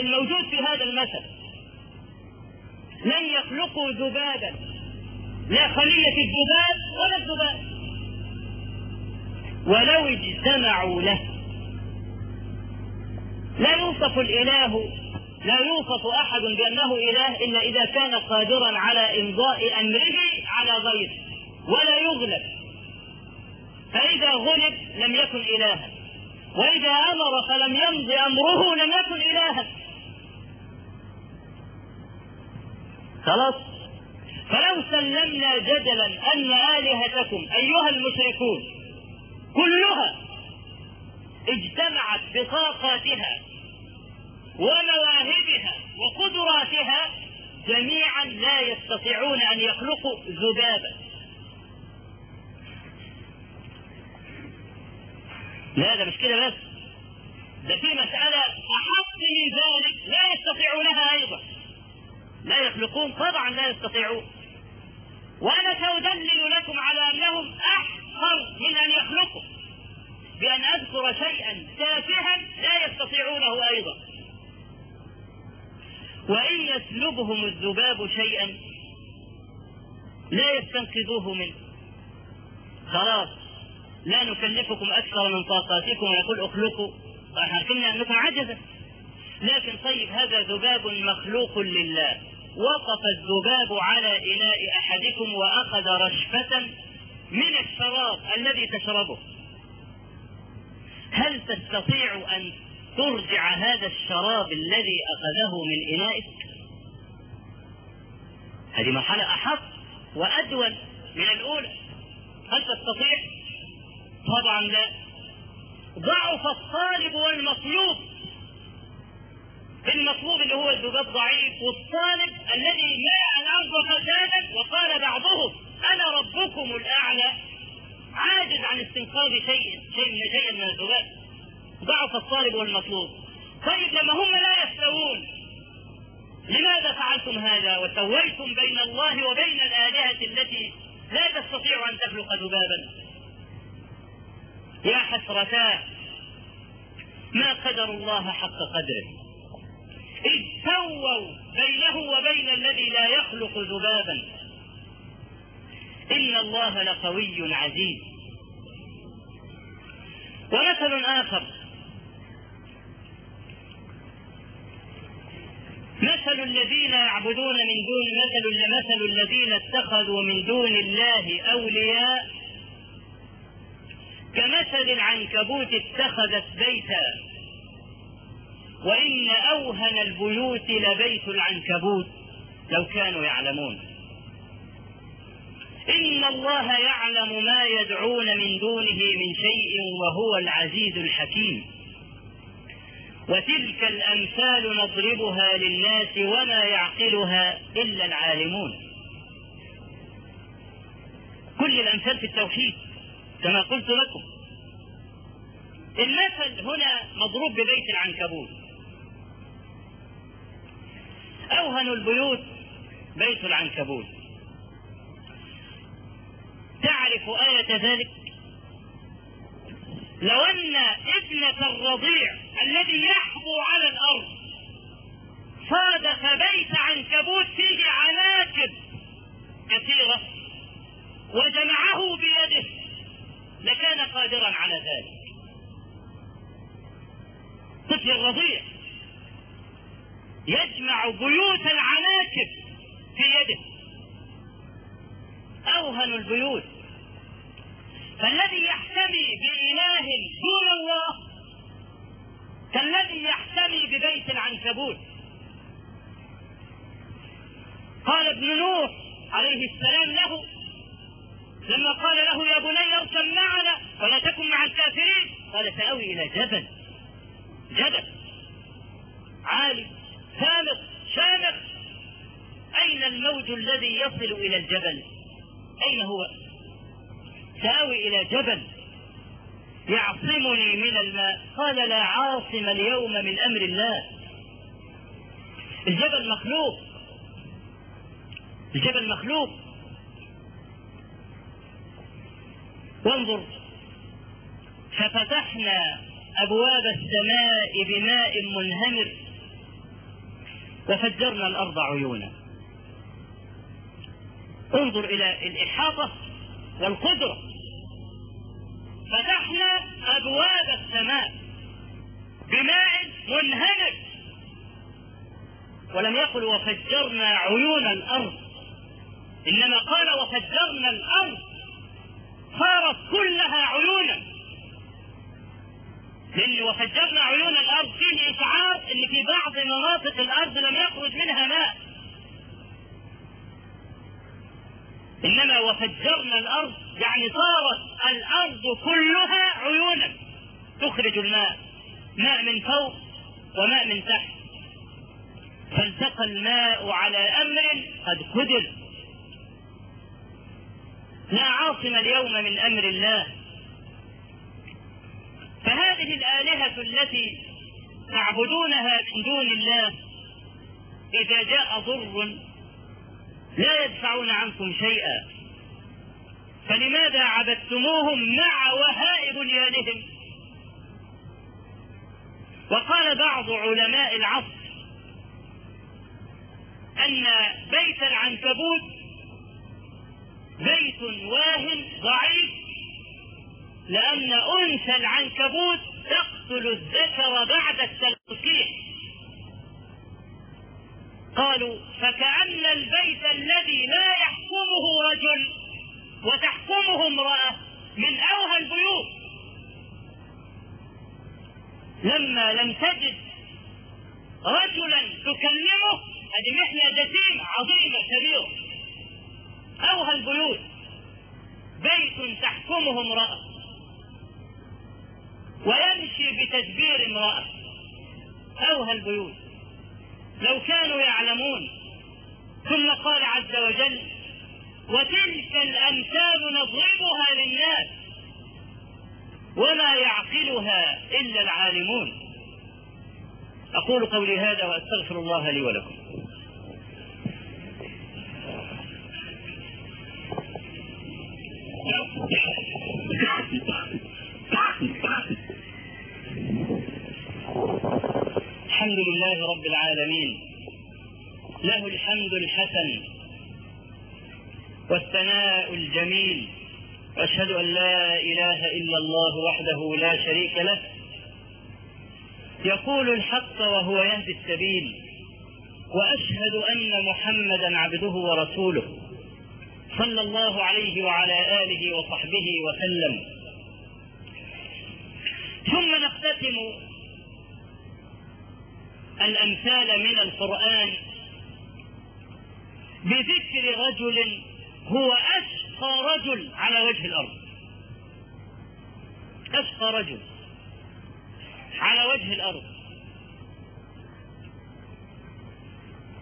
الموجود في هذا المثل لن يخلقوا ذبابا. لا خلية الذباب ولا الذباب. ولو اجتمعوا له. لا يوصف الإله لا يوصف أحد بأنه إله إلا إذا كان قادرا على إمضاء أمره على غيره ولا يغلب. فإذا غلب لم يكن إلها. وإذا أمر فلم يمض أمره لم يكن إلها. خلاص؟ فلو سلمنا جدلا أن آلهتكم أيها المشركون كلها اجتمعت بطاقاتها ومواهبها وقدراتها جميعا لا يستطيعون أن يخلقوا ذبابا. لا ده مش كده بس. ده في مسألة أحق من ذلك لا يستطيعونها أيضا. لا يخلقون طبعا لا يستطيعون. وأنا سأدلل لكم على أنهم أحقر من أن يخلقوا بأن أذكر شيئا تافها لا يستطيعونه أيضا. وإن يسلبهم الذباب شيئا لا يستنقذوه منه. خلاص لا نكلفكم أكثر من طاقاتكم. ونقول اخلقوا. إحنا قلنا أنكم عجزة لكن طيب هذا ذباب مخلوق لله. وقف الذباب على إناء أحدكم وأخذ رشفة من الشراب الذي تشربه. هل تستطيع أن ترجع هذا الشراب الذي أخذه من إنائك؟ هذه مرحلة أحط وأدول من الأولى. هل تستطيع؟ طبعا لا. ضعف الطالب والمطلوب. المطلوب اللي هو الذباب ضعيف والطالب الذي ماء الأرض فسادا وقال بعضهم أنا ربكم الأعلى. عاجز عن استنقاذ شيء شيء من شيء من الذباب ضعف الطالب والمطلوب. طيب لما هم لا يستوون لماذا فعلتم هذا وسويتم بين الله وبين الآلهة التي لا تستطيع أن تخلق ذبابا؟ يا حسرتاه ما قدر الله حق قدره؟ إذ سووا بينه وبين الذي لا يخلق ذبابا. إن الله لقوي عزيز. ومثل آخر. مثل الذين يعبدون من دون مثل مثل الذين اتخذوا من دون الله أولياء. كمثل العنكبوت اتخذت بيتا. وإن أوهن البيوت لبيت العنكبوت. لو كانوا يعلمون. إن الله يعلم ما يدعون من دونه من شيء وهو العزيز الحكيم. وتلك الأمثال نضربها للناس وما يعقلها إلا العالمون. كل الأمثال في التوحيد كما قلت لكم. المثل هنا مضروب ببيت العنكبوت. أوهن البيوت بيت العنكبوت. تعرف آية ذلك؟ لو أن ابنة الرضيع الذي يحبو على الأرض صادف بيت عنكبوت فيه عناكب كثيرة وجمعه بيده لكان قادرا على ذلك طفل الرضيع يجمع بيوت العناكب في يده أوهن البيوت فالذي يحتمي بإله دون الله كالذي يحتمي ببيت العنكبوت قال ابن نوح عليه السلام له لما قال له يا بني اركب معنا ولا تكن مع الكافرين قال سأوي إلى جبل جبل عالي ثامر شامخ أين الموج الذي يصل إلى الجبل أين هو سآوي إلى جبل يعصمني من الماء. قال لا عاصم اليوم من أمر الله. الجبل مخلوق. الجبل مخلوق. وانظر ففتحنا أبواب السماء بماء منهمر وفجرنا الأرض عيونا. انظر إلى الإحاطة والقدرة. فتحنا أبواب السماء بماء منهمر ولم يقل وفجرنا عيون الأرض إنما قال وفجرنا الأرض صارت كلها عيونا. لأن وفجرنا عيون الأرض فيه إشعار أن في بعض مناطق الأرض لم يخرج منها ماء. إنما وفجرنا الأرض يعني صارت الأرض كلها عيونا. تخرج الماء ماء من فوق وماء من تحت. فالتقى الماء على أمر قد قدر. لا عاصم اليوم من أمر الله. فهذه الآلهة التي تعبدونها من دون الله إذا جاء ضر لا يدفعون عنكم شيئا. فلماذا عبدتموهم مع وهاء بنيانهم وقال بعض علماء العصر أن بيت العنكبوت بيت واهن ضعيف لأن أنثى العنكبوت تقتل الذكر بعد التلقيح. قالوا فكأن البيت الذي لا يحكمه رجل وتحكمه امرأة من أوهى البيوت. لما لم تجد رجلا تكلمه هذه محنة جسيمة عظيمة كبيرة. أوهى البيوت. بيت تحكمه امرأة. ويمشي بتدبير امرأة. أوهى البيوت. لو كانوا يعلمون ثم قال عز وجل وتلك الأمثال نضربها للناس وما يعقلها إلا العالمون. أقول قولي هذا وأستغفر الله لي ولكم. الحمد لله رب العالمين. له الحمد الحسن والثناء الجميل وأشهد أن لا إله إلا الله وحده لا شريك له. يقول الحق وهو يهدي السبيل وأشهد أن محمدا عبده ورسوله صلى الله عليه وعلى آله وصحبه وسلم. ثم نختتم الأمثال من القرآن بذكر رجل هو أشقى رجل على وجه الأرض. أشقى رجل على وجه الأرض.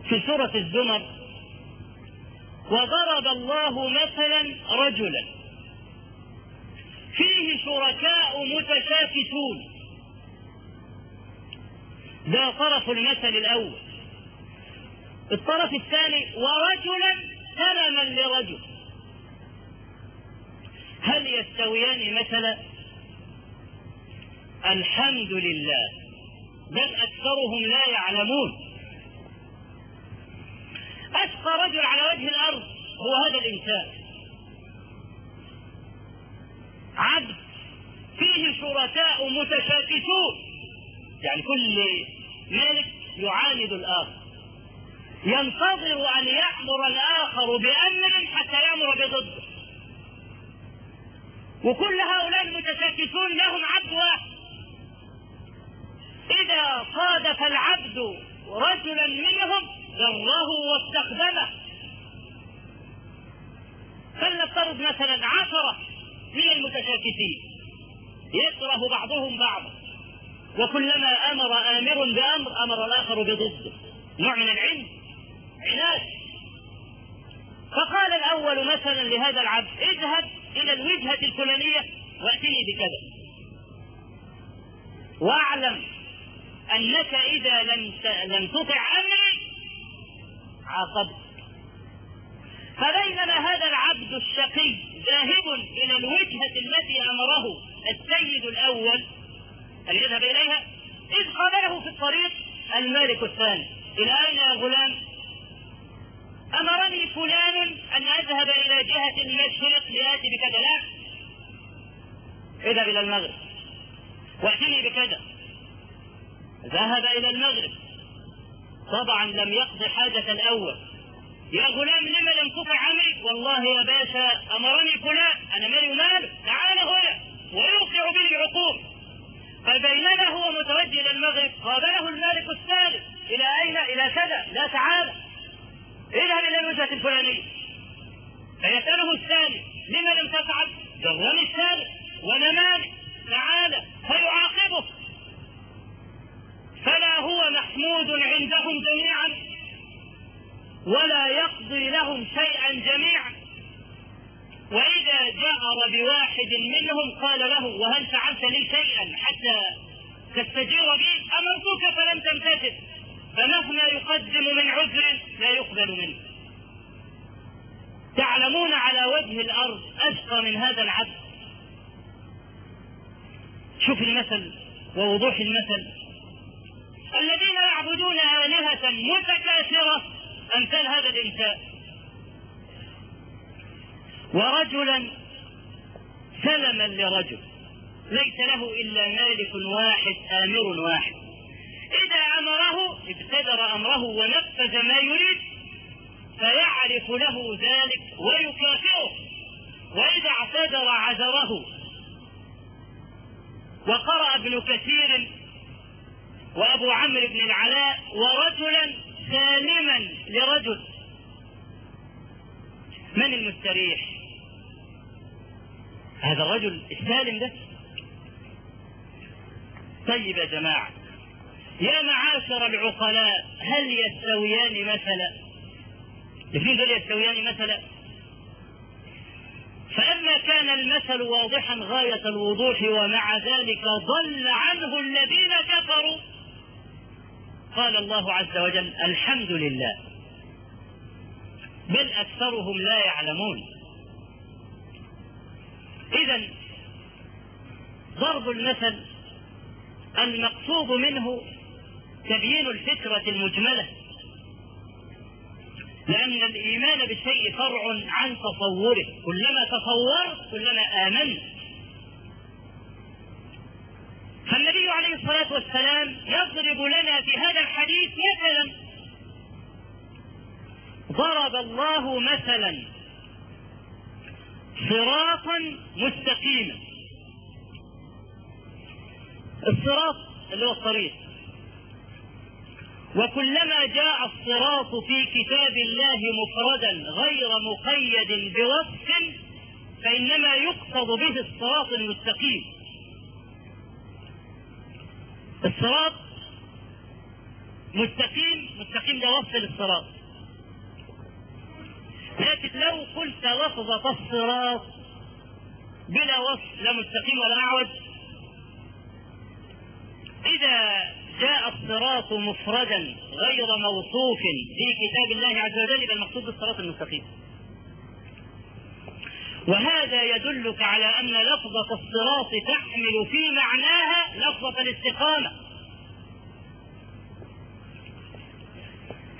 في سورة الزمر وضرب الله مثلا رجلا. فيه شركاء متشاكسون. ده طرف المثل الأول. الطرف الثاني ورجلا سلما لرجل. هل يستويان مثلا؟ الحمد لله. بل أكثرهم لا يعلمون. اشقى رجل على وجه الأرض هو هذا الإنسان. عبد فيه شركاء متشاكسون. يعني كل مالك يعاند الآخر. ينتظر أن يأمر الآخر بامر حتى يأمر بضده وكل هؤلاء المتشاكسون لهم عبد واحد إذا صادف العبد رجلا منهم ذره واستخدمه. فلنفترض مثلا عشرة من المتشاكسين. يكره بعضهم بعضا. وكلما أمر آمر بأمر أمر الآخر بضده. نوع من العلم. عناد فقال الأول مثلا لهذا العبد اذهب إلى الوجهة الفلانية وأتني بكذا. واعلم أنك إذا لم لم تطع امري عاقبت. فبينما هذا العبد الشقي ذاهب إلى الوجهة التي أمره السيد الأول أن يذهب إليها إذ قابله في الطريق المالك الثاني. إلى أين يا غلام؟ أمرني فلان أن أذهب إلى جهة المشرق لآتي بكذا. لا. اذهب إلى المغرب. وأتني بكذا. ذهب إلى المغرب. طبعا لم يقض حاجة الأول. يا غلام لما لم تطع أمري والله يا باشا أمرني فلان. أنا مالي وماله تعال هنا. ويوقع به العقوب فبينما هو متوجه إلى المغرب قابله المالك الثالث إلى أين؟ إلى كذا. لا تعال. اذهب إلى الوجهة الفلانية فيسأله الثاني لما لم تفعل؟ جرني الثالث. وأنا مالك؟ تعال فيعاقبه. فلا هو محمود عندهم جميعا ولا يقضي لهم شيئا جميعا. وإذا جأر بواحد منهم قال له وهل فعلت لي شيئا حتى تستجير بي؟ أمرتك فلم تمتثل. فمهما يقدم من عذر لا يقبل منه. تعلمون على وجه الأرض أشقى من هذا العبد. شوف المثل ووضوح المثل. الذين يعبدون آلهة متكاثرة أمثال هذا الإنسان. ورجلا سلما لرجل ليس له إلا مالك واحد آمر واحد. إذا أمره ابتدر أمره ونفذ ما يريد فيعرف له ذلك ويكافئه. وإذا اعتذر عذره وقرأ ابن كثير وأبو عمرو بن العلاء ورجلا سالما لرجل. من المستريح؟ هذا الرجل السالم ده. طيب يا جماعة يا معاشر العقلاء هل يستويان مثلا؟ الاثنين دول يستويان مثلا؟ فلما كان المثل واضحا غاية الوضوح ومع ذلك ضل عنه الذين كفروا. قال الله عز وجل الحمد لله. بل أكثرهم لا يعلمون. إذا ضرب المثل المقصود منه تبيين الفكرة المجملة. لأن الإيمان بالشيء فرع عن تصوره. كلما تصورت كلما آمنت فالنبي عليه الصلاة والسلام يضرب لنا في هذا الحديث مثلا. ضرب الله مثلا صراطا مستقيما. الصراط اللي هو الطريق. وكلما جاء الصراط في كتاب الله مفردا غير مقيد بوصف فإنما يقصد به الصراط المستقيم. الصراط مستقيم مستقيم ده وصف للصراط. لكن لو قلت لفظة الصراط بلا وصف لا مستقيم ولا أعوج إذا جاء الصراط مفردا غير موصوف في كتاب الله عز وجل يبقى المقصود بالصراط المستقيم. وهذا يدلك على أن لفظة الصراط تحمل في معناها لفظة الاستقامة.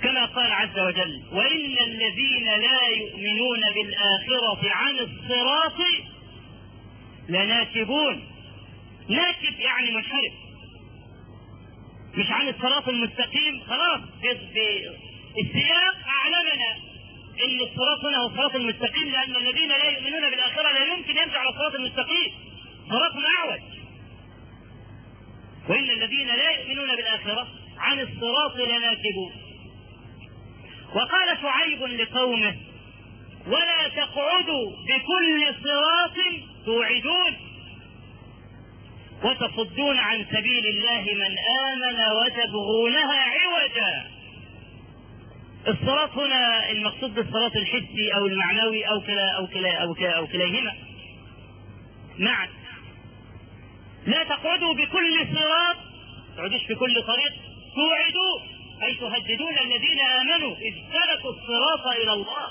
كما قال عز وجل: وإن الذين لا يؤمنون بالآخرة عن الصراط لناكبون. ناكب يعني منحرف. مش عن الصراط المستقيم خلاص. السياق أعلمنا إن الصراط هنا هو الصراط المستقيم لأن الذين لا يؤمنون بالآخرة لا يمكن يمشي على الصراط المستقيم. صراط اعوج وإن الذين لا يؤمنون بالآخرة عن الصراط لناكبون. وقال شعيب لقومه ولا تقعدوا بكل صراط توعدون. وتصدون عن سبيل الله من آمن وتبغونها عوجا. الصراط هنا المقصود بالصراط الحسي أو المعنوي أو كلا أو كلا أو كلا أو كليهما معا. لا تقعدوا بكل صراط تقعدوش في كل طريق توعدوا أي تهددون الذين آمنوا إذ سلكوا الصراط إلى الله.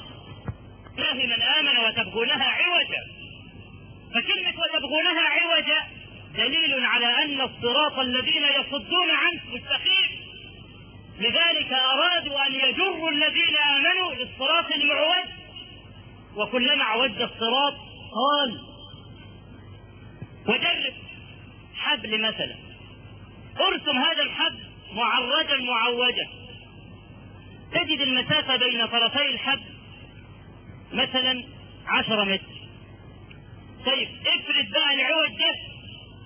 الله من آمن وتبغونها عوجا. فكلمة وتبغونها عوجا دليل على أن الصراط الذين يصدون عنه مستقيم. لذلك أرادوا أن يجروا الذين آمنوا للصراط المعوج. وكلما عوج الصراط قال وجرب حبل مثلا. ارسم هذا الحبل معرجا معوجا. تجد المسافة بين طرفي الحبل مثلا عشرة متر. طيب افرد بقى العوج ده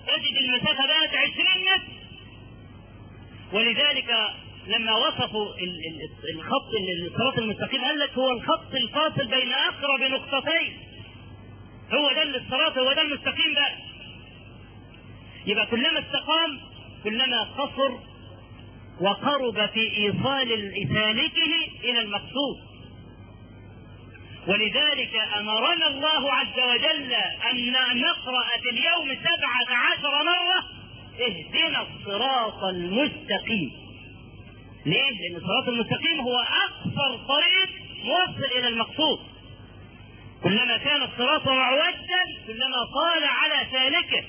تجد المسافة بقت عشرين متر ولذلك لما وصفوا الخط الصراط المستقيم قال لك هو الخط الفاصل بين أقرب نقطتين. هو ده الصراط هو ده المستقيم بقى. يبقى كلما استقام كلما قصر وقرب في إيصال سالكه إلى المقصود. ولذلك أمرنا الله عز وجل أن نقرأ في اليوم سبعة عشر مرة اهدنا الصراط المستقيم ليه؟ لأن الصراط المستقيم هو أقصر طريق موصل إلى المقصود. كلما كان الصراط معوجا كلما طال على سالكه.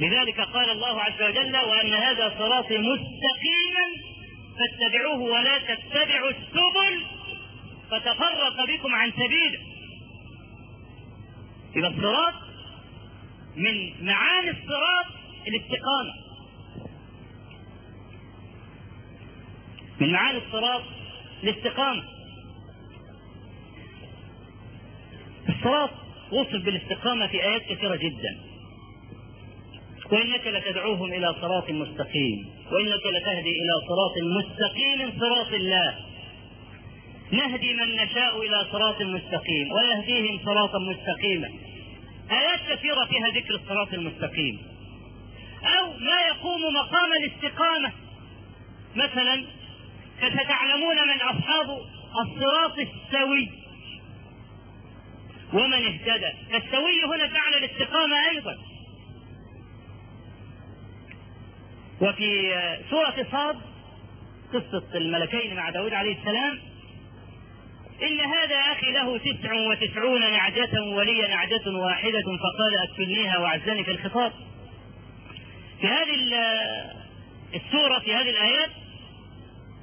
لذلك قال الله عز وجل وأن هذا صراطي مستقيما فاتبعوه ولا تتبعوا السبل فتفرق بكم عن سبيله. إذا الصراط من معاني الصراط الاستقامة. من معاني الصراط الاستقامة الصراط وصف بالاستقامة في آيات كثيرة جدا وإنك لتدعوهم إلى صراط مستقيم وإنك لتهدي إلى صراط مستقيم صراط الله نهدي من نشاء إلى صراط مستقيم ويهديهم صراطا مستقيما. آيات كثيرة فيها ذكر الصراط المستقيم. أو ما يقوم مقام الاستقامة. مثلا فستعلمون من أصحاب الصراط السوي. ومن اهتدى. السوي هنا فعل الاستقامة أيضا. وفي سورة صاد قصة الملكين مع داود عليه السلام إن هذا أخي له تسع وتسعون نعجة ولي نعجة واحدة فقال أكفلنيها وعزني في الخطاب. في هذه السورة في هذه الآيات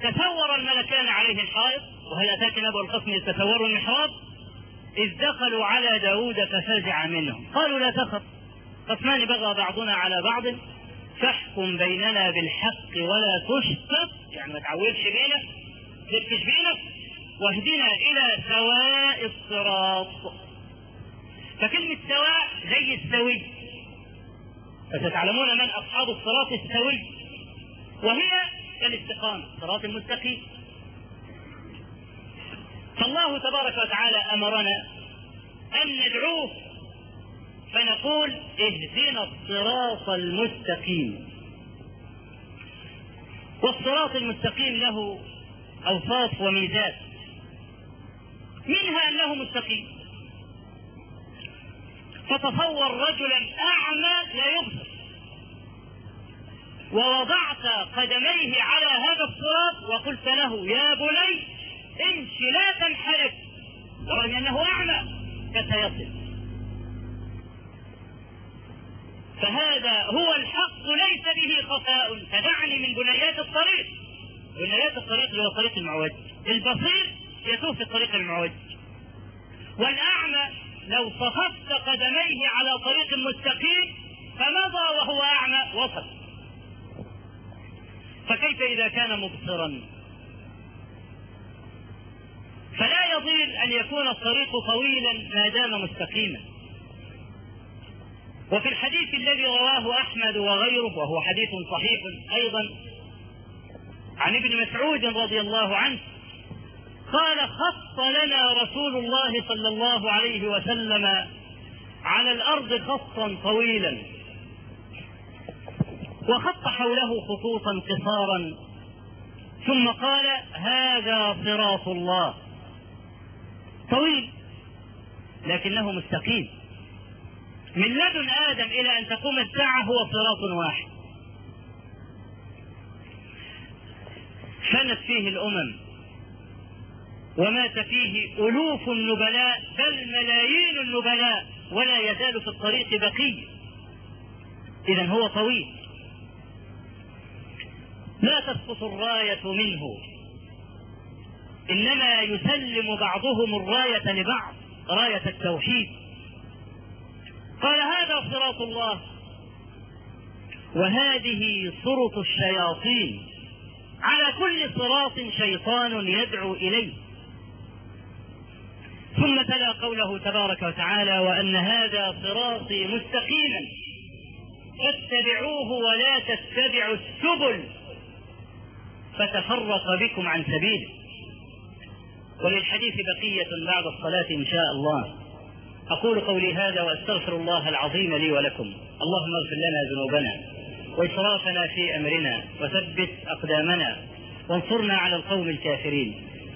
تسور الملكان عليه الحائط وهل أتاك نبأ القسم يتسوروا المحراب؟ إذ دخلوا على داود ففزع منهم. قالوا لا تخف قسمان بغى بعضنا على بعض. فاحكم بيننا بالحق ولا تشتت. يعني ما تعودش بينا تفكش بينا. واهدنا إلى سواء الصراط. فكلمة سواء زي السوي. فستعلمون من أصحاب الصراط السوي. وهي كالاستقامة صراط المستقيم. فالله تبارك وتعالى أمرنا أن ندعوه فنقول اهدنا الصراط المستقيم. والصراط المستقيم له أوصاف وميزات. منها أنه مستقيم. فتصور رجلا أعمى لا يبصر. ووضعت قدميه على هذا الصراط وقلت له يا بني امشي لا تنحرف رغم انه اعمى فسيصل فهذا هو الحق ليس به خفاء فدعني من بنيات الطريق. بنيات الطريق هو طريق المعوج. البصير يتوه في الطريق المعوج والأعمى لو صففت قدميه على طريق مستقيم فمضى وهو أعمى وصل. فكيف إذا كان مبصرا؟ فلا يضير أن يكون الطريق طويلا ما دام مستقيما. وفي الحديث الذي رواه أحمد وغيره وهو حديث صحيح أيضا عن ابن مسعود رضي الله عنه قال خط لنا رسول الله صلى الله عليه وسلم على الأرض خطا طويلا. وخط حوله خطوطا قصارا. ثم قال هذا صراط الله. طويل لكنه مستقيم. من لدن آدم إلى أن تقوم الساعة هو صراط واحد. فنت فيه الأمم. ومات فيه ألوف النبلاء بل ملايين النبلاء ولا يزال في الطريق بقيه اذا هو طويل. لا تسقط الراية منه؟ إنما يسلم بعضهم الراية لبعض راية التوحيد. قال هذا صراط الله. وهذه صرط الشياطين. على كل صراط شيطان يدعو إليه. ثم تلا قوله تبارك وتعالى وأن هذا صراطي مستقيما. فاتبعوه ولا تتبعوا السبل. فتفرق بكم عن سبيله. وللحديث بقية بعد الصلاة إن شاء الله. أقول قولي هذا وأستغفر الله العظيم لي ولكم. اللهم اغفر لنا ذنوبنا وإسرافنا في أمرنا وثبت أقدامنا وانصرنا على القوم الكافرين.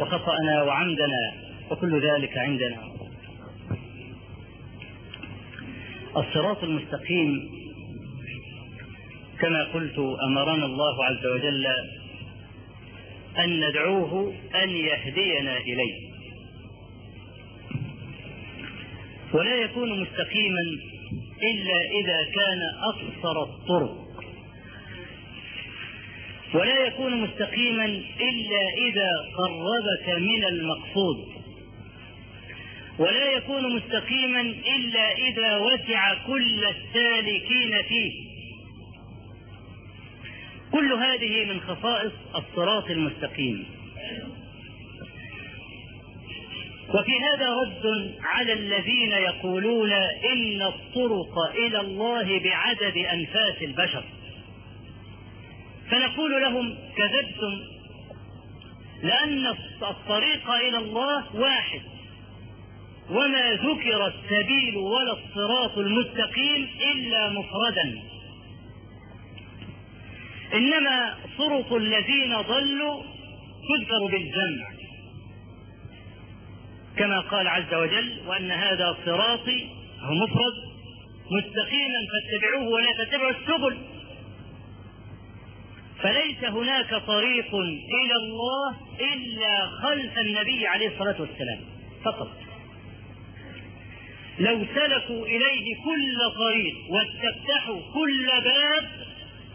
وخطأنا وعمدنا وكل ذلك عندنا. الصراط المستقيم كما قلت أمرنا الله عز وجل أن ندعوه أن يهدينا إليه. ولا يكون مستقيما إلا إذا كان أقصر الطرق. ولا يكون مستقيما إلا إذا قربك من المقصود. ولا يكون مستقيما إلا إذا وسع كل السالكين فيه. كل هذه من خصائص الصراط المستقيم. وفي هذا رد على الذين يقولون إن الطرق إلى الله بعدد أنفاس البشر. فنقول لهم كذبتم لأن الطريق إلى الله واحد وما ذكر السبيل ولا الصراط المستقيم إلا مفردا. إنما طرق الذين ضلوا تذكر بالجمع كما قال عز وجل وأن هذا صراطي هو مفرد مستقيما فاتبعوه ولا تتبعوا السبل. فليس هناك طريق إلى الله إلا خلف النبي عليه الصلاة والسلام. فقط. لو سلكوا إليه كل طريق واستفتحوا كل باب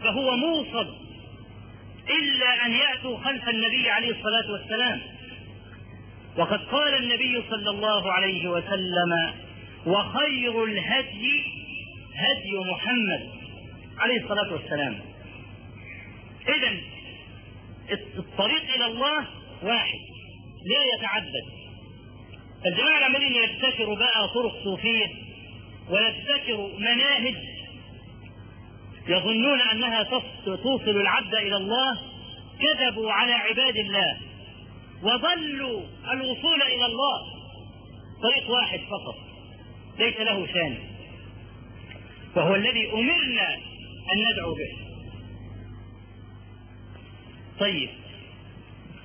فهو موصد إلا أن يأتوا خلف النبي عليه الصلاة والسلام. وقد قال النبي صلى الله عليه وسلم وخير الهدي هدي محمد عليه الصلاة والسلام. اذا الطريق إلى الله واحد لا يتعدد. الجماعة العمالين يبتكروا بقى طرق صوفية ويبتكروا مناهج يظنون أنها توصل العبد إلى الله كذبوا على عباد الله وضلوا الوصول إلى الله. طريق واحد فقط ليس له ثاني وهو الذي أمرنا أن ندعو به. طيب.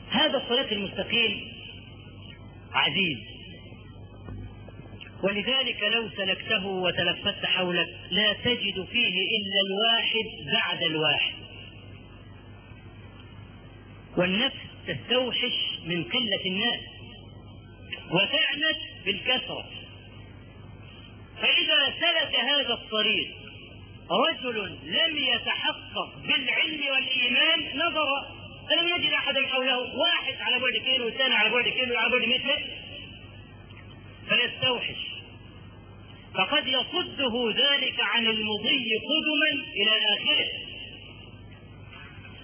هذا الطريق المستقيم عزيز. ولذلك لو سلكته وتلفت حولك لا تجد فيه إلا الواحد بعد الواحد. والنفس تستوحش من قلة الناس وتعنت بالكثرة. فإذا سلك هذا الطريق رجل لم يتحقق حوله واحد على بعد كيلو والثاني على بعد كيلو على بعد متر فيستوحش فقد يصده ذلك عن المضي قدما إلى آخره.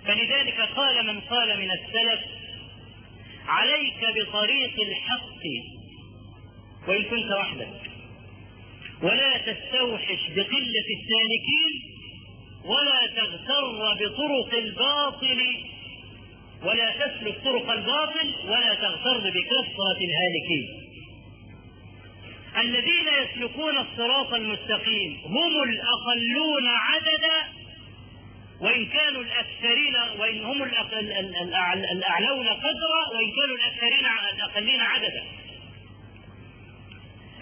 فلذلك قال من قال من السلف عليك بطريق الحق وإن كنت وحدك. ولا تستوحش بقلة السالكين ولا تغتر بطرق الباطل ولا تسلك طرق الباطل ولا تغتر بكثره الهالكين. الذين يسلكون الصراط المستقيم هم الأقلون عددا وإن كانوا الأكثرين وإن هم الأعلون قدرا وإن كانوا الأكثرين الأقلين عددا.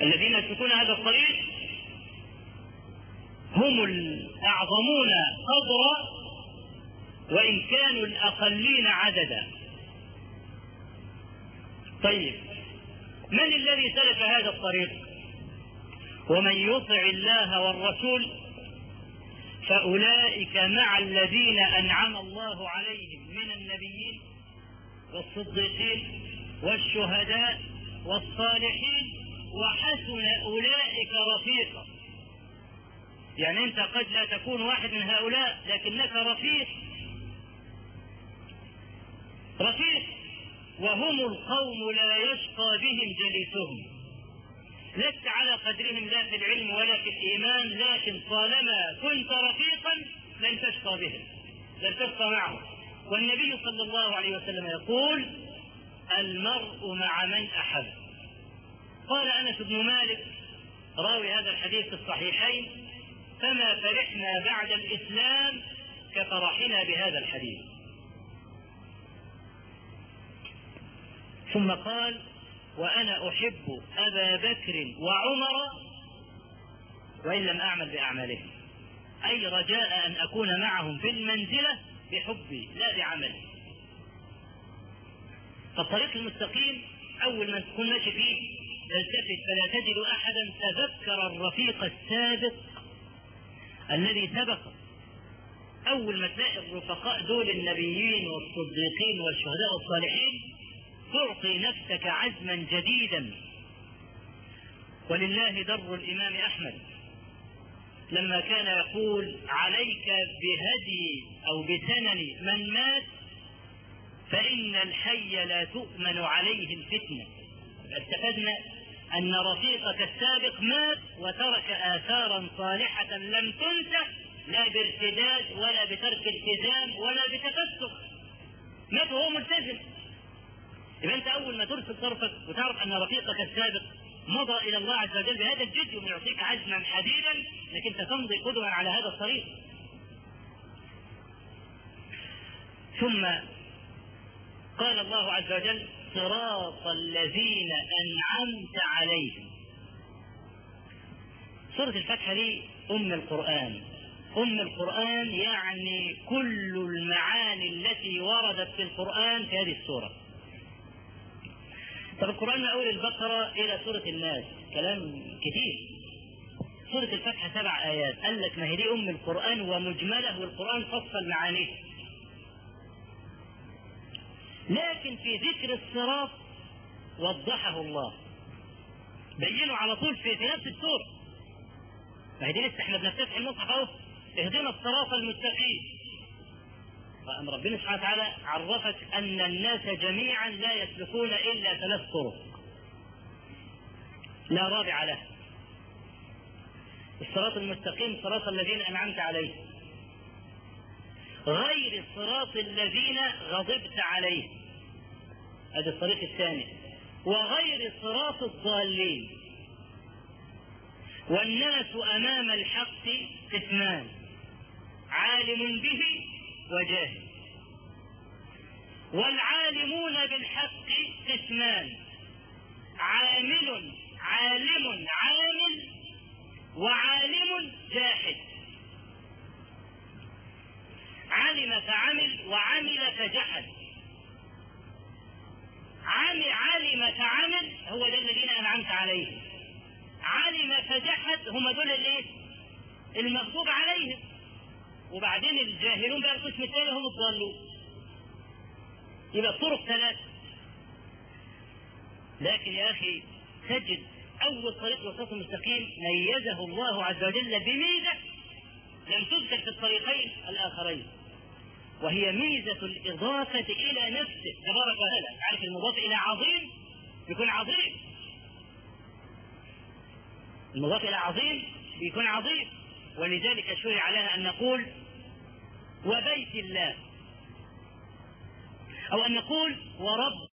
الذين يسلكون هذا الطريق هم الأعظمون قدرا وإن كانوا الأقلين عددا. طيب من الذي سلك هذا الطريق؟ ومن يطع الله والرسول فأولئك مع الذين أنعم الله عليهم من النبيين والصديقين والشهداء والصالحين وحسن أولئك رفيقا. يعني أنت قد لا تكون واحد من هؤلاء لكنك رفيق. رفيق وهم القوم لا يشقى بهم جليسهم. لست على قدرهم لا في العلم ولا في الإيمان لكن طالما كنت رفيقا لن تشقى بهم لن تشقى معهم. والنبي صلى الله عليه وسلم يقول المرء مع من أحب. قال أنس بن مالك راوي هذا الحديث في الصحيحين فما فرحنا بعد الإسلام كفرحنا بهذا الحديث. ثم قال وأنا أحب أبا بكر وعمر وإن لم أعمل بأعمالهم. أي رجاء أن أكون معهم في المنزلة بحبي لا بعملي. فالطريق المستقيم أول ما تكون ماشي فيه تلتفت فلا تجد أحدا تذكر الرفيق السابق الذي سبق. أول ما تلاقي الرفقاء دول النبيين والصديقين والشهداء والصالحين تعطي نفسك عزما جديدا. ولله در الإمام أحمد. لما كان يقول عليك بهدي أو بسنن من مات فإن الحي لا تؤمن عليه الفتنة. استفدنا أن رفيقك السابق مات وترك آثارا صالحة لم تنسى لا بارتداد ولا بترك التزام ولا بتفسق مات وهو ملتزم. يبقى أنت أول ما ترسل طرفك وتعرف أن رفيقك السابق مضى إلى الله عز وجل بهذا الجد ويعطيك عزما حديدا انك أنت تمضي قدما على هذا الطريق. ثم قال الله عز وجل صراط الذين أنعمت عليهم. سورة الفتحة دي أم القرآن أم القرآن يعني كل المعاني التي وردت في القرآن في هذه السورة طب القرآن من أول البقرة إلى سورة الناس كلام كثير. سورة الفتحة سبع آيات. قال لك ما هي دي أم القرآن ومجملة والقرآن فصل معانيه. لكن في ذكر الصراط وضحه الله. بينه على طول في, في نفس السورة ما هي دي لسه إحنا بنفتح المصحف أهو. اهدنا الصراط المستقيم. فأن ربنا سبحانه وتعالى عرفك أن الناس جميعا لا يسلكون إلا ثلاث طرق. لا رابع له. الصراط المستقيم صراط الذين أنعمت عليهم. غير الصراط الذين غضبت عليهم. هذا الطريق الثاني. وغير صراط الضالين. والناس أمام الحق قسمان عالم به وجاهل والعالمون بالحق قسمان. عامل عالم عامل وعالم جاحد. علم فعمل وعمل فجحد. علم فعمل هو ده الذين أنعمت عليهم. علم فجحد هم دول الإيه؟ المغضوب عليهم. وبعدين الجاهلون بقى القسم الثاني هم الضالون يبقى الطرق ثلاث لكن يا أخي تجد أول طريق الصراط المستقيم ميزه الله عز وجل بميزة لم تذكر في الطريقين الآخرين. وهي ميزة الإضافة إلى نفسه. تبارك وتعالى، عارف المضاف إلى عظيم؟ يكون عظيم. المضاف إلى عظيم يكون عظيم، ولذلك شرع لنا أن نقول وبيت الله. أو أن نقول ورب